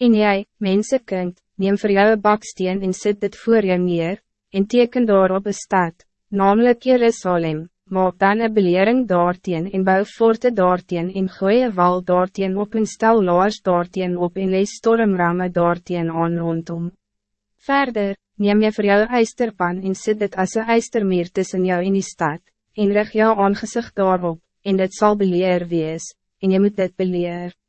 En jij, mensenkind, neem voor jou een baksteen en zet dit voor je neer, en teken daarop een stad, namelijk Jerusalem, maak dan een belering daarteen en bouw forte daarteen en gooi een wal daarteen op en stel laars daarteen op en lees stormramme daarteen aan rondom. Verder, neem je voor jou eisterpan en zet dit als een eistermeer tussen jou in die stad, en rig jou aangezicht daarop, en dit zal beleer wees, en je moet dit beleer.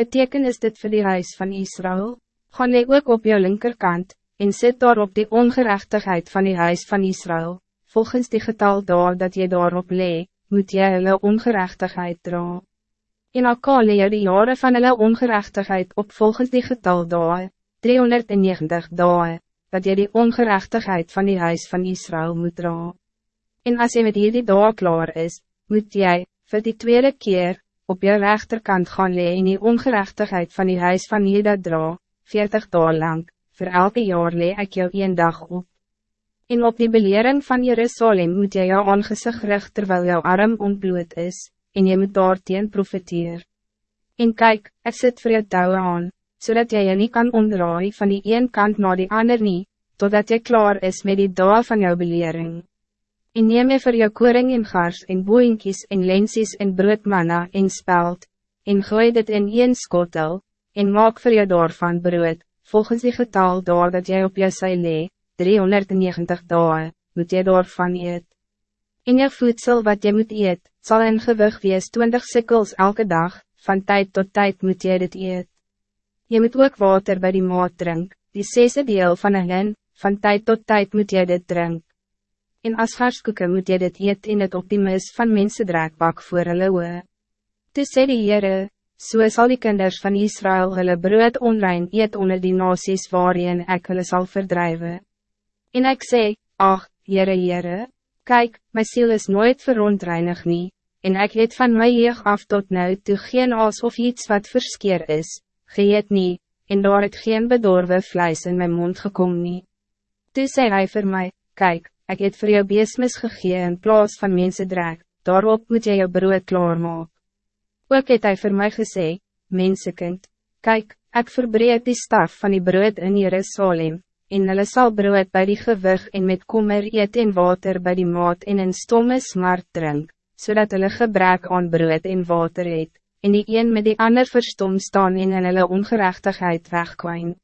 Het teken is dit voor die huis van Israël, gaan jy ook op jou linkerkant, en zet daarop die ongerechtigheid van die huis van Israël, volgens die getal daar dat je daarop lee, moet jy hulle ongerechtigheid dra. En al lee jy die jaren van hulle ongerechtigheid op volgens die getal daar, 390 dae, dat jy die ongerechtigheid van die huis van Israël moet dra. En als je met hierdie dag klaar is, moet jij, voor die tweede keer, op je rechterkant gaan lee in die ongerechtigheid van die huis van Juda dra, 40 dagen lang, voor elke jaar lee ik jou een dag op. En op die belering van Jerusalem moet jy jou aangezicht rig terwijl jou arm ontbloed is, en je moet daarteen profiteer. En kijk, ik zit voor jou touwe aan, zodat jij je niet kan omdraaien van die een kant naar die ander niet, totdat je klaar is met die dag van jouw belering. En neem je voor jou koring en gars en boeinkies en lensies en broodmanna en speld, en gooi dit in een skotel, en maak voor jou daarvan brood, volgens die getal daar dat jij op jou sy lee, 390 dagen, moet jy daarvan eet. En jou voedsel wat jy moet eet, zal in gewig wees 20 sikkels elke dag, van tijd tot tijd moet jy dit eet. Je moet ook water bij die maat drink, die zesde deel van een hen, van tijd tot tijd moet jy dit drink. En as garskoeken moet jy dit eet in het optimus van mensen draakbak voor hulle oe. Toe sê die Heere, so sal die kinders van Israël hulle brood onrein eet onder die nasies waarin ek hulle sal verdrijven. En ik sê, ach, Heere Heere, kijk, my ziel is nooit verontreinig nie, en ik het van my jeug af tot nou toe geen as of iets wat verskeer is, geëet nie, en daar het geen bedorwe vlijs in mijn mond gekom nie. Toe sê hy vir my, kyk, ik het voor jou beesmis gegee in plaas van mensen draak, daarop moet jy jou brood klaarmaak. Ook het hy vir my gesê, mensekind, kyk, ek verbreed die staf van die brood in Jerusalem, en hulle sal brood bij die gewig en met kommer eet en water bij die maat en in stomme smart drink, zodat hulle gebrek aan brood en water het, en die een met die ander verstom staan en in hulle ongerechtigheid wegkwijn.